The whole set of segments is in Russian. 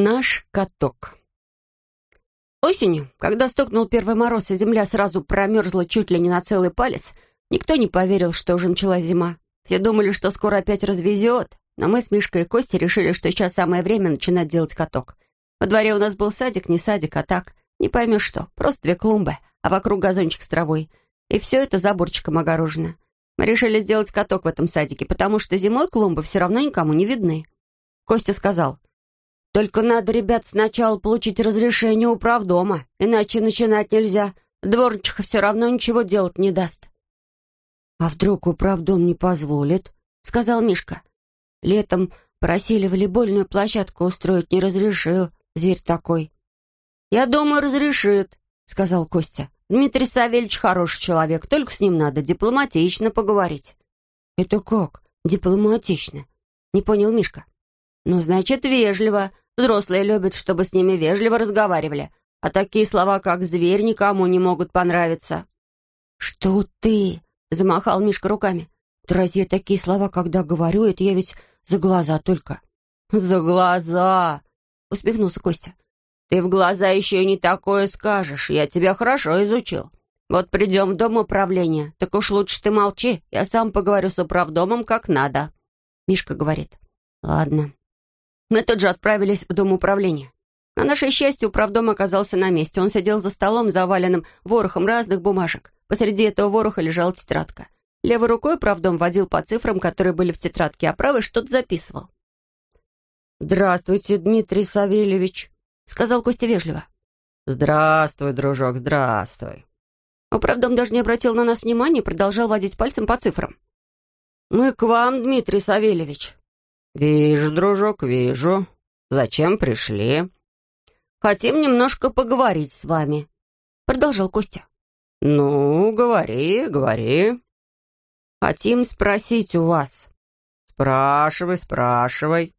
Наш каток. Осенью, когда стукнул первый мороз, и земля сразу промерзла чуть ли не на целый палец, никто не поверил, что уже началась зима. Все думали, что скоро опять развезет, но мы с Мишкой и Костей решили, что сейчас самое время начинать делать каток. Во дворе у нас был садик, не садик, а так, не поймешь что, просто две клумбы, а вокруг газончик с травой. И все это заборчиком огорожено. Мы решили сделать каток в этом садике, потому что зимой клумбы все равно никому не видны. Костя сказал, только надо, ребят, сначала получить разрешение у правдома, иначе начинать нельзя. Дворничиха все равно ничего делать не даст». «А вдруг управдом не позволит?» — сказал Мишка. «Летом просили волейбольную площадку устроить, не разрешил. Зверь такой». «Я думаю, разрешит», — сказал Костя. «Дмитрий Савельевич хороший человек, только с ним надо дипломатично поговорить». «Это как? Дипломатично?» — не понял Мишка. «Ну, значит, вежливо. Взрослые любят, чтобы с ними вежливо разговаривали. А такие слова, как «зверь», никому не могут понравиться». «Что ты?» — замахал Мишка руками. «Да разве такие слова, когда говорю, это я ведь за глаза только». «За глаза!» — усмехнулся Костя. «Ты в глаза еще не такое скажешь. Я тебя хорошо изучил. Вот придем в дом управления. Так уж лучше ты молчи. Я сам поговорю с управдомом как надо». Мишка говорит. «Ладно, мы тут же отправились в дом управления. На наше счастье, управдом оказался на месте. Он сидел за столом, заваленным ворохом разных бумажек. Посреди этого вороха лежала тетрадка. Левой рукой правдом водил по цифрам, которые были в тетрадке, а правой что-то записывал. «Здравствуйте, Дмитрий Савельевич», — сказал Костя вежливо. «Здравствуй, дружок, здравствуй». Управдом даже не обратил на нас внимания и продолжал водить пальцем по цифрам. «Мы к вам, Дмитрий Савельевич», «Вижу, дружок, вижу. Зачем пришли?» «Хотим немножко поговорить с вами», — продолжал Костя. «Ну, говори, говори». «Хотим спросить у вас». «Спрашивай, спрашивай».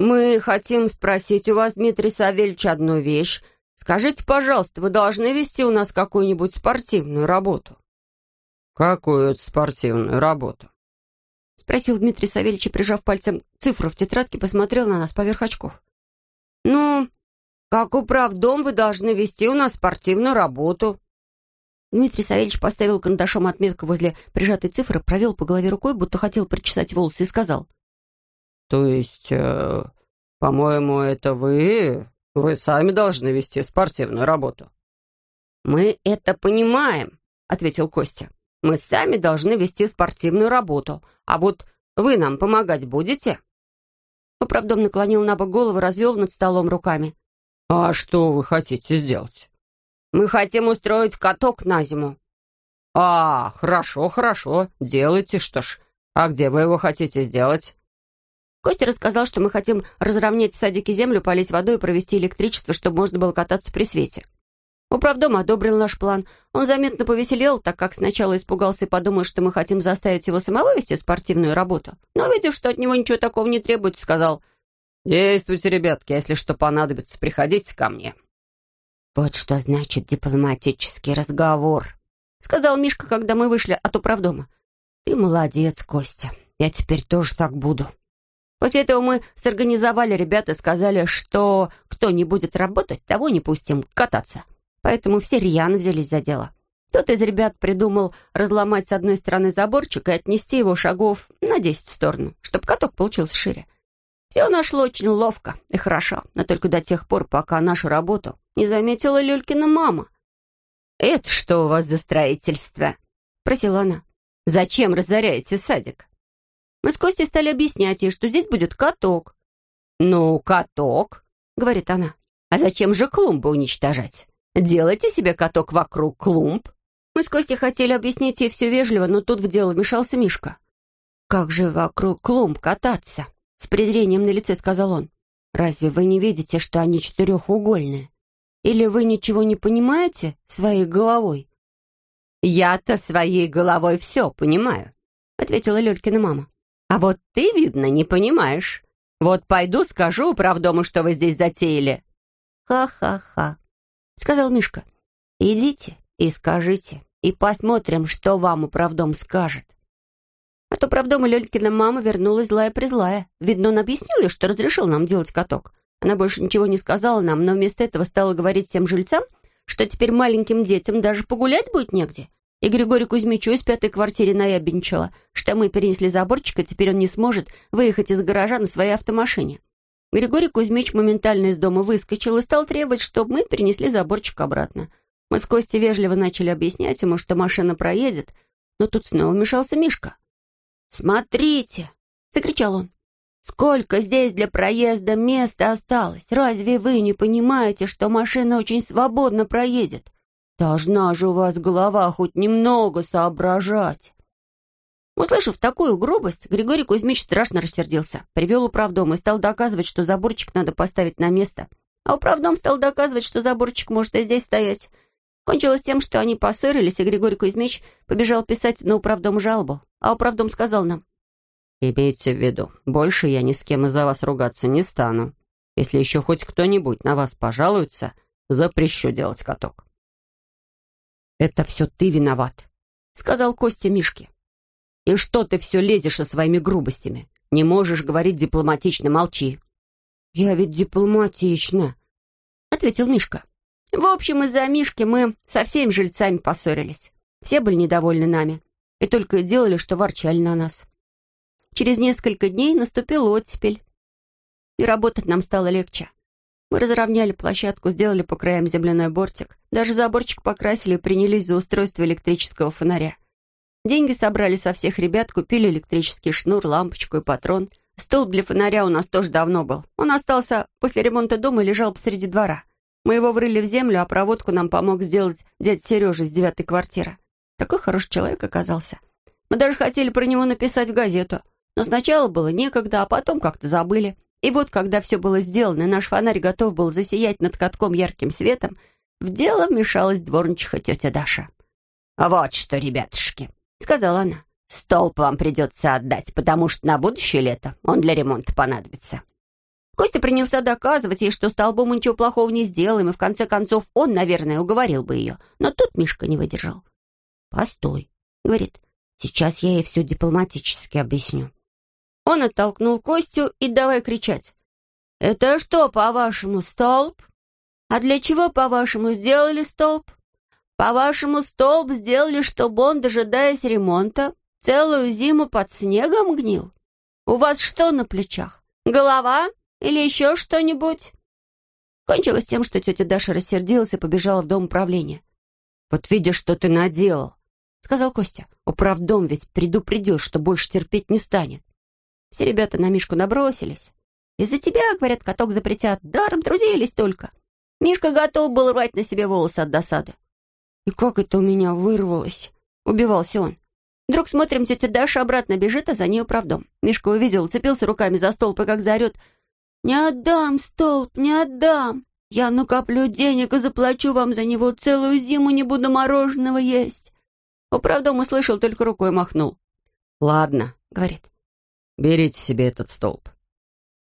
«Мы хотим спросить у вас, Дмитрий Савельевич, одну вещь. Скажите, пожалуйста, вы должны вести у нас какую-нибудь спортивную работу?» «Какую спортивную работу?» Спросил Дмитрий Савельевич, прижав пальцем цифру в тетрадке, посмотрел на нас поверх очков. «Ну, как управдом вы должны вести у нас спортивную работу». Дмитрий Савельевич поставил кандашом отметку возле прижатой цифры, провел по голове рукой, будто хотел причесать волосы, и сказал. «То есть, э, по-моему, это вы... Вы сами должны вести спортивную работу». «Мы это понимаем», — ответил Костя. Мы сами должны вести спортивную работу. А вот вы нам помогать будете?» Управдом наклонил на бок голову, развел над столом руками. «А что вы хотите сделать?» «Мы хотим устроить каток на зиму». «А, хорошо, хорошо. Делайте, что ж. А где вы его хотите сделать?» Костя рассказал, что мы хотим разровнять в садике землю, полить водой и провести электричество, чтобы можно было кататься при свете. Управдом одобрил наш план. Он заметно повеселел, так как сначала испугался и подумал, что мы хотим заставить его самого вести спортивную работу. Но, увидев, что от него ничего такого не требуется, сказал, «Действуйте, ребятки, если что понадобится, приходите ко мне». «Вот что значит дипломатический разговор», — сказал Мишка, когда мы вышли от управдома. «Ты молодец, Костя. Я теперь тоже так буду». После этого мы сорганизовали ребят и сказали, что кто не будет работать, того не пустим кататься поэтому все рьяно взялись за дело. Кто-то из ребят придумал разломать с одной стороны заборчик и отнести его шагов на десять в сторону, чтобы каток получился шире. Все нашло очень ловко и хорошо, но только до тех пор, пока нашу работу не заметила Люлькина мама. «Это что у вас за строительство?» — просила она. «Зачем разоряете садик?» Мы с Костей стали объяснять ей, что здесь будет каток. «Ну, каток», — говорит она. «А зачем же клумбы уничтожать?» Делайте себе каток вокруг клумб». Мы с Костей хотели объяснить ей все вежливо, но тут в дело вмешался Мишка. «Как же вокруг клумб кататься?» С презрением на лице сказал он. «Разве вы не видите, что они четырехугольные? Или вы ничего не понимаете своей головой?» «Я-то своей головой все понимаю», — ответила Лёлькина мама. «А вот ты, видно, не понимаешь. Вот пойду скажу управдому, что вы здесь затеяли». «Ха-ха-ха», сказал Мишка. «Идите и скажите, и посмотрим, что вам управдом скажет». От управдома Лёлькина мама вернулась злая-призлая. Видно, он объяснил ей, что разрешил нам делать каток. Она больше ничего не сказала нам, но вместо этого стала говорить всем жильцам, что теперь маленьким детям даже погулять будет негде. И Григорий Кузьмичу из пятой квартиры наябенчила, что мы перенесли заборчик, и теперь он не сможет выехать из гаража на своей автомашине. Григорий Кузьмич моментально из дома выскочил и стал требовать, чтобы мы перенесли заборчик обратно. Мы с Костей вежливо начали объяснять ему, что машина проедет, но тут снова вмешался Мишка. «Смотрите!» — закричал он. «Сколько здесь для проезда места осталось? Разве вы не понимаете, что машина очень свободно проедет? Должна же у вас голова хоть немного соображать!» Услышав такую грубость, Григорий Кузьмич страшно рассердился. Привел управдом и стал доказывать, что заборчик надо поставить на место. А управдом стал доказывать, что заборчик может и здесь стоять. Кончилось тем, что они поссорились, и Григорий Кузьмич побежал писать на управдом жалобу. А управдом сказал нам, «Имейте в виду, больше я ни с кем из-за вас ругаться не стану. Если еще хоть кто-нибудь на вас пожалуется, запрещу делать каток». «Это все ты виноват», — сказал Костя Мишке. «И что ты все лезешь со своими грубостями? Не можешь говорить дипломатично, молчи». «Я ведь дипломатично», — ответил Мишка. В общем, из-за Мишки мы со всеми жильцами поссорились. Все были недовольны нами и только делали, что ворчали на нас. Через несколько дней наступила оттепель, и работать нам стало легче. Мы разровняли площадку, сделали по краям земляной бортик, даже заборчик покрасили и принялись за устройство электрического фонаря. Деньги собрали со всех ребят, купили электрический шнур, лампочку и патрон. Столб для фонаря у нас тоже давно был. Он остался после ремонта дома и лежал посреди двора. Мы его врыли в землю, а проводку нам помог сделать дядя Сережа из девятой квартиры. Такой хороший человек оказался. Мы даже хотели про него написать в газету. Но сначала было некогда, а потом как-то забыли. И вот, когда все было сделано, и наш фонарь готов был засиять над катком ярким светом, в дело вмешалась дворничиха тетя Даша. «А «Вот что, ребятушки», — сказала она, — «столб вам придется отдать, потому что на будущее лето он для ремонта понадобится. Костя принялся доказывать ей, что столбом мы ничего плохого не сделаем, и в конце концов он, наверное, уговорил бы ее. Но тут Мишка не выдержал. «Постой», — говорит, — «сейчас я ей все дипломатически объясню». Он оттолкнул Костю и давай кричать. «Это что, по-вашему, столб? А для чего, по-вашему, сделали столб? По-вашему, столб сделали, чтобы он, дожидаясь ремонта, целую зиму под снегом гнил? У вас что на плечах? Голова? Или еще что-нибудь?» Кончилось тем, что тетя Даша рассердилась и побежала в дом управления. «Вот видишь, что ты наделал», — сказал Костя. «Управдом ведь предупредил, что больше терпеть не станет». Все ребята на Мишку набросились. «Из-за тебя, — говорят, — каток запретят. Даром трудились только». Мишка готов был рвать на себе волосы от досады. «И как это у меня вырвалось?» — убивался он. Вдруг смотрим, тетя Даша обратно бежит, а за ней управдом. Мишка увидел, цепился руками за столб и как заорет — «Не отдам, столб, не отдам! Я накоплю денег и заплачу вам за него целую зиму, не буду мороженого есть!» Управдом услышал, только рукой махнул. «Ладно», — говорит, — «берите себе этот столб».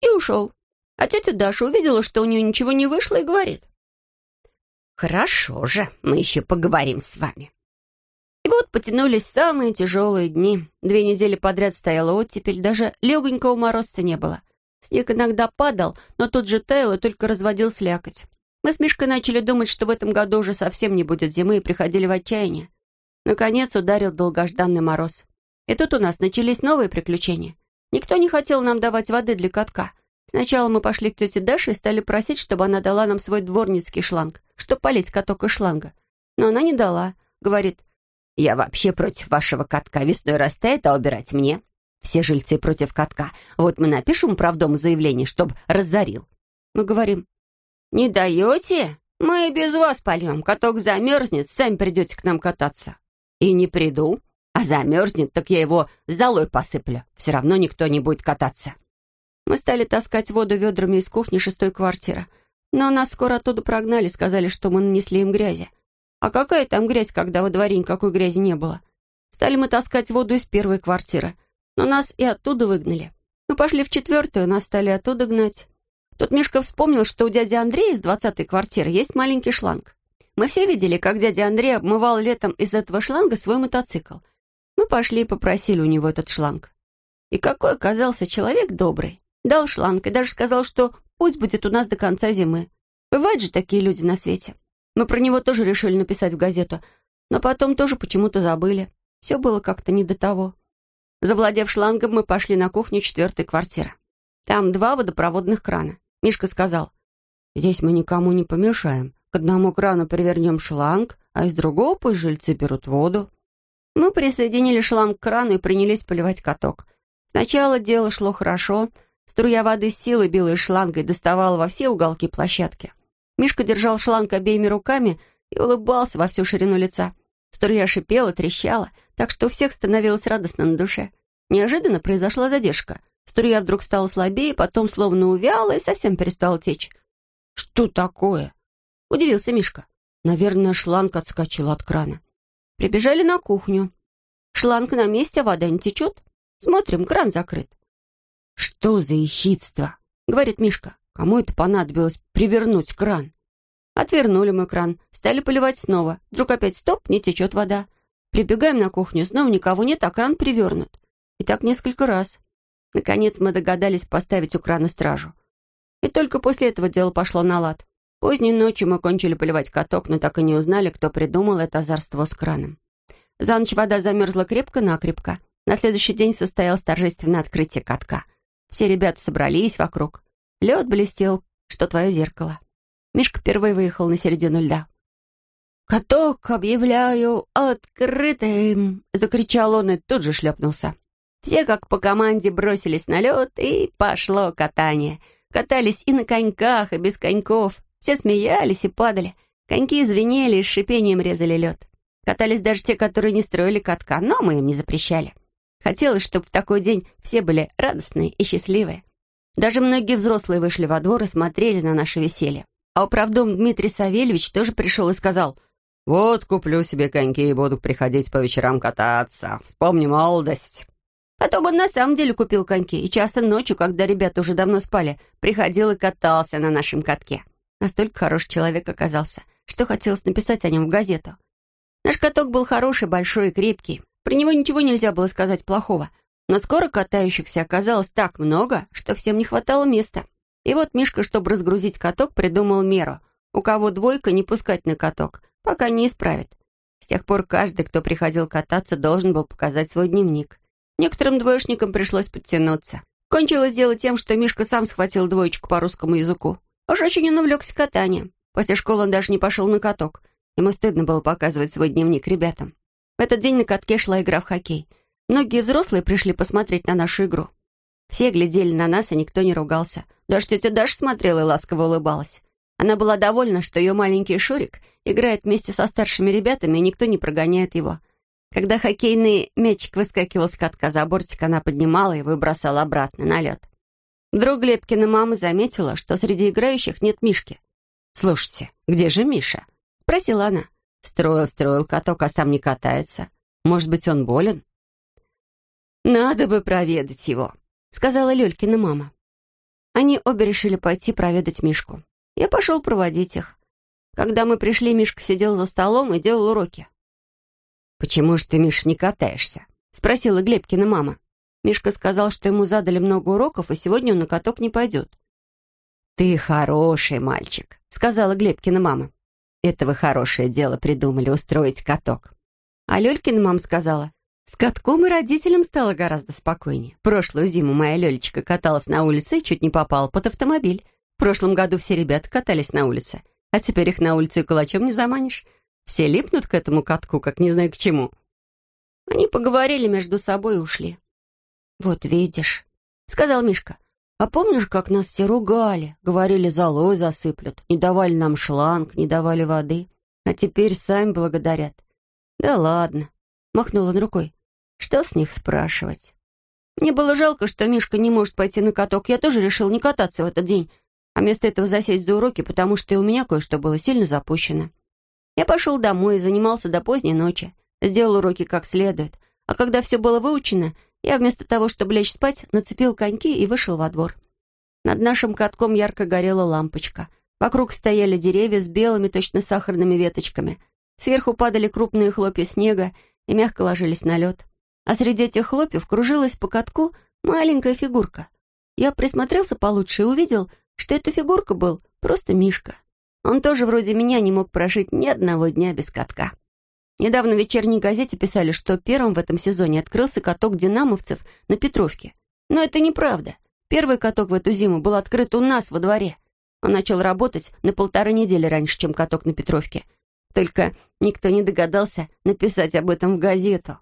И ушел. А тетя Даша увидела, что у нее ничего не вышло, и говорит. «Хорошо же, мы еще поговорим с вами». И вот потянулись самые тяжелые дни. Две недели подряд стояла оттепель, даже легонького морозца не было — Снег иногда падал, но тут же таял и только разводил слякоть. Мы с Мишкой начали думать, что в этом году уже совсем не будет зимы, и приходили в отчаяние. Наконец ударил долгожданный мороз. И тут у нас начались новые приключения. Никто не хотел нам давать воды для катка. Сначала мы пошли к тете Даше и стали просить, чтобы она дала нам свой дворницкий шланг, чтобы полить каток из шланга. Но она не дала. Говорит, «Я вообще против вашего катка. Весной растает, а убирать мне. Все жильцы против катка. Вот мы напишем управдому заявление, чтобы разорил. Мы говорим, не даете? Мы и без вас польем. Каток замерзнет, сами придете к нам кататься. И не приду. А замерзнет, так я его золой посыплю. Все равно никто не будет кататься. Мы стали таскать воду ведрами из кухни шестой квартиры. Но нас скоро оттуда прогнали, сказали, что мы нанесли им грязи. А какая там грязь, когда во дворе никакой грязи не было? Стали мы таскать воду из первой квартиры но нас и оттуда выгнали. Мы пошли в четвертую, нас стали оттуда гнать. Тут Мишка вспомнил, что у дяди Андрея из двадцатой квартиры есть маленький шланг. Мы все видели, как дядя Андрей обмывал летом из этого шланга свой мотоцикл. Мы пошли и попросили у него этот шланг. И какой оказался человек добрый. Дал шланг и даже сказал, что пусть будет у нас до конца зимы. Бывают же такие люди на свете. Мы про него тоже решили написать в газету, но потом тоже почему-то забыли. Все было как-то не до того. Завладев шлангом, мы пошли на кухню четвертой квартиры. Там два водопроводных крана. Мишка сказал, «Здесь мы никому не помешаем. К одному крану перевернем шланг, а из другого пусть жильцы берут воду». Мы присоединили шланг к крану и принялись поливать каток. Сначала дело шло хорошо. Струя воды с силой шланга и доставала во все уголки площадки. Мишка держал шланг обеими руками и улыбался во всю ширину лица. Струя шипела, трещала, так что у всех становилось радостно на душе. Неожиданно произошла задержка. Струя вдруг стала слабее, потом словно увяла и совсем перестала течь. «Что такое?» — удивился Мишка. Наверное, шланг отскочил от крана. Прибежали на кухню. Шланг на месте, вода не течет. Смотрим, кран закрыт. «Что за ехидство?» — говорит Мишка. «Кому это понадобилось привернуть кран?» Отвернули мы кран, стали поливать снова. Вдруг опять стоп, не течет вода. Прибегаем на кухню, снова никого нет, а кран привернут. И так несколько раз. Наконец мы догадались поставить у крана стражу. И только после этого дело пошло на лад. Поздней ночью мы кончили поливать каток, но так и не узнали, кто придумал это озорство с краном. За ночь вода замерзла крепко-накрепко. На следующий день состоялось торжественное открытие катка. Все ребята собрались вокруг. Лед блестел, что твое зеркало. Мишка впервые выехал на середину льда. «Каток объявляю открытым!» — закричал он и тут же шлепнулся. Все, как по команде, бросились на лед, и пошло катание. Катались и на коньках, и без коньков. Все смеялись и падали. Коньки звенели и с шипением резали лед. Катались даже те, которые не строили катка, но мы им не запрещали. Хотелось, чтобы в такой день все были радостные и счастливые. Даже многие взрослые вышли во двор и смотрели на наше веселье. А управдом Дмитрий Савельевич тоже пришел и сказал, «Вот куплю себе коньки и буду приходить по вечерам кататься. Вспомни молодость». Потом он на самом деле купил коньки, и часто ночью, когда ребята уже давно спали, приходил и катался на нашем катке. Настолько хороший человек оказался, что хотелось написать о нем в газету. Наш каток был хороший, большой и крепкий. Про него ничего нельзя было сказать плохого. Но скоро катающихся оказалось так много, что всем не хватало места. И вот Мишка, чтобы разгрузить каток, придумал меру. У кого двойка, не пускать на каток, пока не исправит. С тех пор каждый, кто приходил кататься, должен был показать свой дневник. Некоторым двоечникам пришлось подтянуться. Кончилось дело тем, что Мишка сам схватил двоечку по русскому языку. Уж очень он увлекся катанием. После школы он даже не пошел на каток. Ему стыдно было показывать свой дневник ребятам. В этот день на катке шла игра в хоккей. Многие взрослые пришли посмотреть на нашу игру. Все глядели на нас, и никто не ругался. Даже тетя Даша смотрела и ласково улыбалась. Она была довольна, что ее маленький Шурик играет вместе со старшими ребятами, и никто не прогоняет его. Когда хоккейный мячик выскакивал с катка за бортик, она поднимала его и бросала обратно на лед. Вдруг Глебкина мама заметила, что среди играющих нет Мишки. «Слушайте, где же Миша?» — спросила она. Строил-строил каток, а сам не катается. Может быть, он болен? «Надо бы проведать его», — сказала Лёлькина мама. Они обе решили пойти проведать Мишку. Я пошел проводить их. Когда мы пришли, Мишка сидел за столом и делал уроки. «Почему же ты, Миш, не катаешься?» — спросила Глебкина мама. Мишка сказал, что ему задали много уроков, и сегодня он на каток не пойдет. «Ты хороший мальчик», — сказала Глебкина мама. «Это вы хорошее дело придумали устроить каток». А Лёлькина мама сказала, с катком и родителям стало гораздо спокойнее. Прошлую зиму моя Лёлечка каталась на улице и чуть не попала под автомобиль. В прошлом году все ребята катались на улице, а теперь их на улицу и кулачом не заманишь. Все липнут к этому катку, как не знаю к чему. Они поговорили между собой и ушли. «Вот видишь», — сказал Мишка, «а помнишь, как нас все ругали? Говорили, золой засыплют, не давали нам шланг, не давали воды, а теперь сами благодарят». «Да ладно», — махнул он рукой. Что с них спрашивать? Мне было жалко, что Мишка не может пойти на каток. Я тоже решил не кататься в этот день, а вместо этого засесть за уроки, потому что и у меня кое-что было сильно запущено. Я пошел домой и занимался до поздней ночи. Сделал уроки как следует. А когда все было выучено, я вместо того, чтобы лечь спать, нацепил коньки и вышел во двор. Над нашим катком ярко горела лампочка. Вокруг стояли деревья с белыми, точно сахарными веточками. Сверху падали крупные хлопья снега и мягко ложились на лед а среди этих хлопьев кружилась по катку маленькая фигурка. Я присмотрелся получше и увидел, что эта фигурка был просто Мишка. Он тоже вроде меня не мог прожить ни одного дня без катка. Недавно в вечерней газете писали, что первым в этом сезоне открылся каток динамовцев на Петровке. Но это неправда. Первый каток в эту зиму был открыт у нас во дворе. Он начал работать на полторы недели раньше, чем каток на Петровке. Только никто не догадался написать об этом в газету.